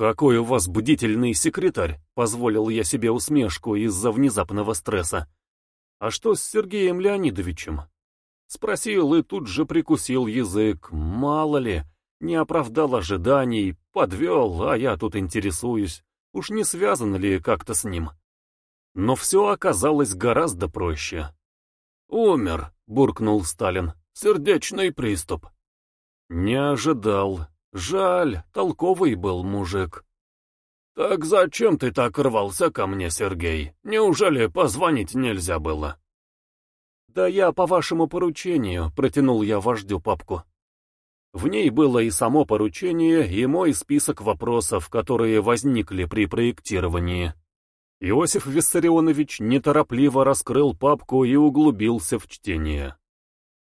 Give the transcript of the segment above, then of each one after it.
«Какой у вас бдительный секретарь!» — позволил я себе усмешку из-за внезапного стресса. «А что с Сергеем Леонидовичем?» Спросил и тут же прикусил язык. Мало ли, не оправдал ожиданий, подвел, а я тут интересуюсь. Уж не связано ли как-то с ним? Но все оказалось гораздо проще. «Умер», — буркнул Сталин. «Сердечный приступ». «Не ожидал. Жаль, толковый был мужик». «Так зачем ты так рвался ко мне, Сергей? Неужели позвонить нельзя было?» «Да я по вашему поручению», — протянул я вождю папку. В ней было и само поручение, и мой список вопросов, которые возникли при проектировании. Иосиф Виссарионович неторопливо раскрыл папку и углубился в чтение.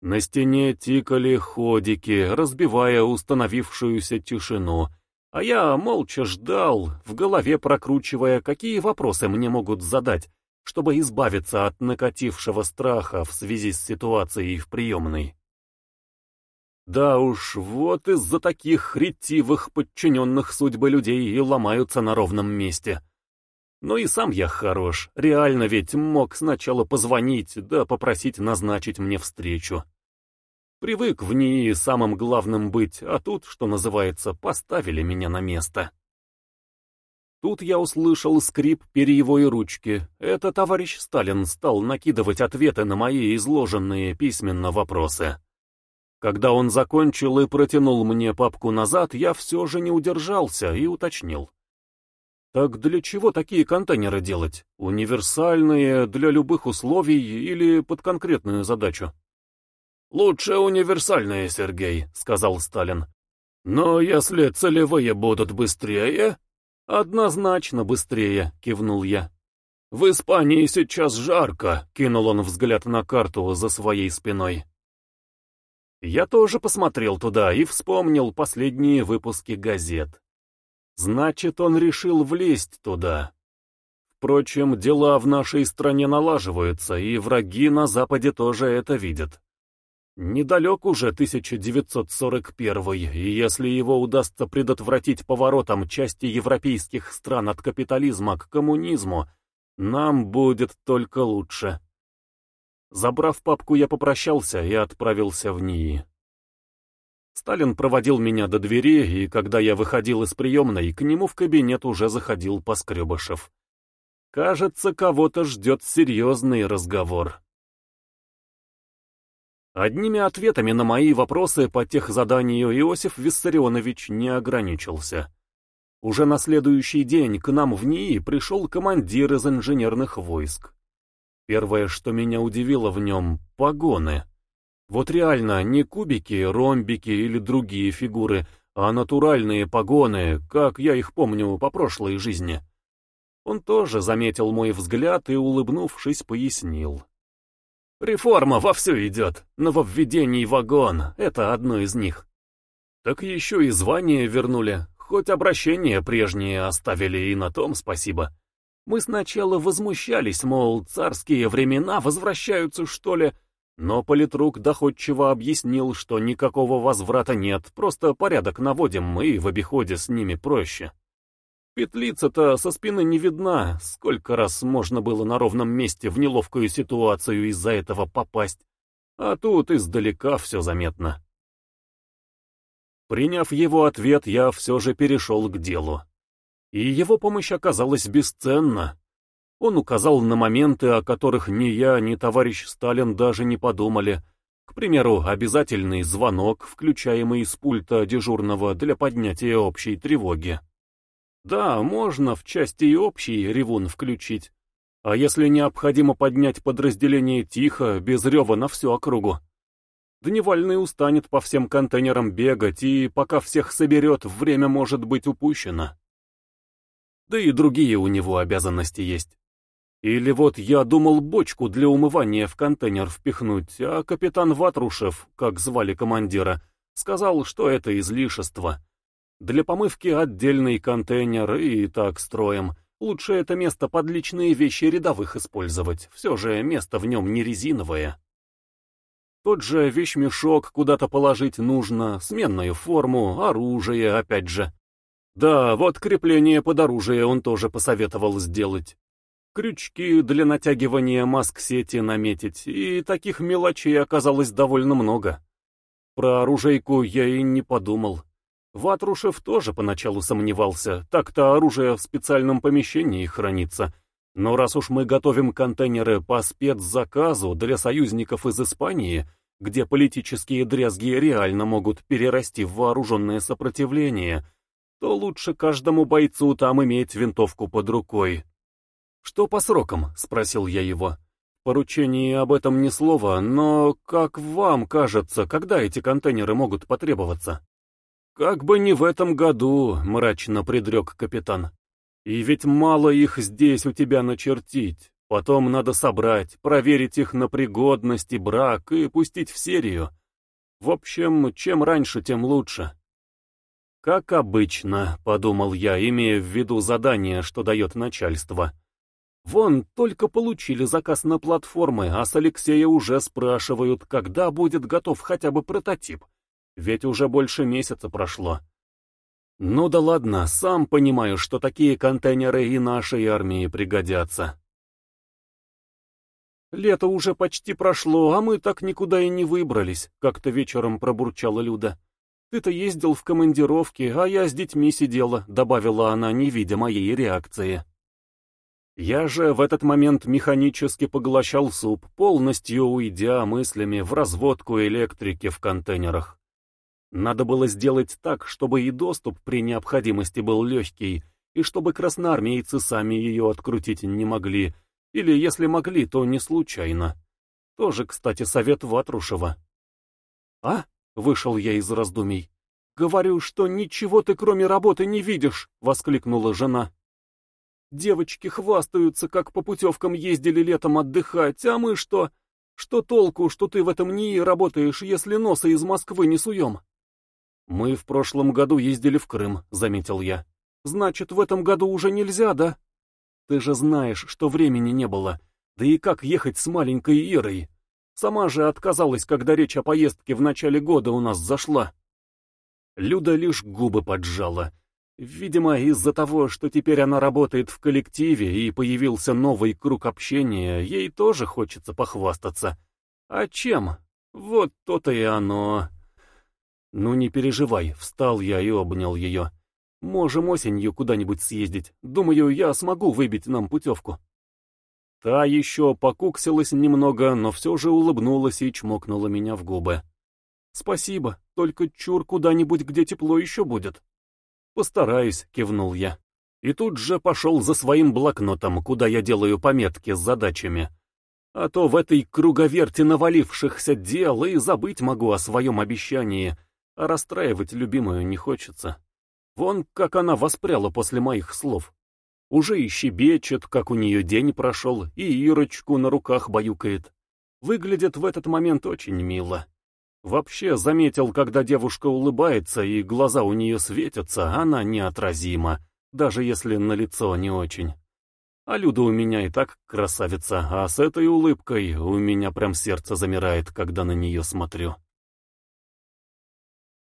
На стене тикали ходики, разбивая установившуюся тишину, а я молча ждал, в голове прокручивая, какие вопросы мне могут задать, чтобы избавиться от накатившего страха в связи с ситуацией в приемной. Да уж, вот из-за таких ретивых подчиненных судьбы людей и ломаются на ровном месте. Но и сам я хорош, реально ведь мог сначала позвонить, да попросить назначить мне встречу. Привык в ней самым главным быть, а тут, что называется, поставили меня на место. Тут я услышал скрип перьевой ручки. Это товарищ Сталин стал накидывать ответы на мои изложенные письменно вопросы. Когда он закончил и протянул мне папку назад, я все же не удержался и уточнил. Так для чего такие контейнеры делать? Универсальные, для любых условий или под конкретную задачу? «Лучше универсальные, Сергей», — сказал Сталин. «Но если целевые будут быстрее...» «Однозначно быстрее», — кивнул я. «В Испании сейчас жарко», — кинул он взгляд на карту за своей спиной. Я тоже посмотрел туда и вспомнил последние выпуски газет. Значит, он решил влезть туда. Впрочем, дела в нашей стране налаживаются, и враги на Западе тоже это видят. Недалек уже 1941 и если его удастся предотвратить поворотом части европейских стран от капитализма к коммунизму, нам будет только лучше. Забрав папку, я попрощался и отправился в НИИ. Сталин проводил меня до двери, и когда я выходил из приемной, к нему в кабинет уже заходил Поскребышев. Кажется, кого-то ждет серьезный разговор. Одними ответами на мои вопросы по техзаданию Иосиф Виссарионович не ограничился. Уже на следующий день к нам в НИИ пришел командир из инженерных войск. Первое, что меня удивило в нем — погоны. Вот реально, не кубики, ромбики или другие фигуры, а натуральные погоны, как я их помню по прошлой жизни. Он тоже заметил мой взгляд и, улыбнувшись, пояснил. «Реформа вовсю идет, нововведений вагон — это одно из них. Так еще и звание вернули, хоть обращение прежнее оставили, и на том спасибо». Мы сначала возмущались, мол, царские времена возвращаются, что ли, но политрук доходчиво объяснил, что никакого возврата нет, просто порядок наводим, и в обиходе с ними проще. Петлица-то со спины не видна, сколько раз можно было на ровном месте в неловкую ситуацию из-за этого попасть, а тут издалека все заметно. Приняв его ответ, я все же перешел к делу и его помощь оказалась бесценна. Он указал на моменты, о которых ни я, ни товарищ Сталин даже не подумали. К примеру, обязательный звонок, включаемый из пульта дежурного для поднятия общей тревоги. Да, можно в части и общий ревун включить. А если необходимо поднять подразделение тихо, без рева на всю округу? Дневальный устанет по всем контейнерам бегать, и пока всех соберет, время может быть упущено. Да и другие у него обязанности есть. Или вот я думал бочку для умывания в контейнер впихнуть, а капитан Ватрушев, как звали командира, сказал, что это излишество. Для помывки отдельный контейнер и так строим. Лучше это место под личные вещи рядовых использовать, все же место в нем не резиновое. Тот же вещмешок куда-то положить нужно, сменную форму, оружие опять же. Да, вот крепление под оружие он тоже посоветовал сделать. Крючки для натягивания маск-сети наметить, и таких мелочей оказалось довольно много. Про оружейку я и не подумал. Ватрушев тоже поначалу сомневался, так-то оружие в специальном помещении хранится. Но раз уж мы готовим контейнеры по спецзаказу для союзников из Испании, где политические дрязги реально могут перерасти в вооруженное сопротивление, то лучше каждому бойцу там иметь винтовку под рукой. «Что по срокам?» — спросил я его. «Поручении об этом ни слова, но, как вам кажется, когда эти контейнеры могут потребоваться?» «Как бы не в этом году», — мрачно предрек капитан. «И ведь мало их здесь у тебя начертить. Потом надо собрать, проверить их на пригодность и брак и пустить в серию. В общем, чем раньше, тем лучше». «Как обычно», — подумал я, имея в виду задание, что дает начальство. «Вон, только получили заказ на платформы, а с Алексея уже спрашивают, когда будет готов хотя бы прототип». Ведь уже больше месяца прошло. Ну да ладно, сам понимаю, что такие контейнеры и нашей армии пригодятся. Лето уже почти прошло, а мы так никуда и не выбрались, как-то вечером пробурчала Люда. Ты-то ездил в командировки, а я с детьми сидела, добавила она, не видя моей реакции. Я же в этот момент механически поглощал суп, полностью уйдя мыслями в разводку электрики в контейнерах. Надо было сделать так, чтобы и доступ при необходимости был легкий, и чтобы красноармейцы сами ее открутить не могли, или если могли, то не случайно. Тоже, кстати, совет Ватрушева. «А?» — вышел я из раздумий. «Говорю, что ничего ты кроме работы не видишь!» — воскликнула жена. «Девочки хвастаются, как по путевкам ездили летом отдыхать, а мы что? Что толку, что ты в этом НИИ работаешь, если носа из Москвы не суем?» «Мы в прошлом году ездили в Крым», — заметил я. «Значит, в этом году уже нельзя, да?» «Ты же знаешь, что времени не было. Да и как ехать с маленькой Ирой? Сама же отказалась, когда речь о поездке в начале года у нас зашла». Люда лишь губы поджала. Видимо, из-за того, что теперь она работает в коллективе и появился новый круг общения, ей тоже хочется похвастаться. А чем? Вот то-то и оно. «Ну не переживай», — встал я и обнял ее. «Можем осенью куда-нибудь съездить. Думаю, я смогу выбить нам путевку». Та еще покуксилась немного, но все же улыбнулась и чмокнула меня в губы. «Спасибо, только чур куда-нибудь, где тепло еще будет». «Постараюсь», — кивнул я. И тут же пошел за своим блокнотом, куда я делаю пометки с задачами. А то в этой круговерте навалившихся дел и забыть могу о своем обещании — а расстраивать любимую не хочется. Вон как она воспряла после моих слов. Уже и щебечет, как у нее день прошел, и Ирочку на руках баюкает. Выглядит в этот момент очень мило. Вообще заметил, когда девушка улыбается и глаза у нее светятся, она неотразима, даже если на лицо не очень. А Люда у меня и так красавица, а с этой улыбкой у меня прям сердце замирает, когда на нее смотрю.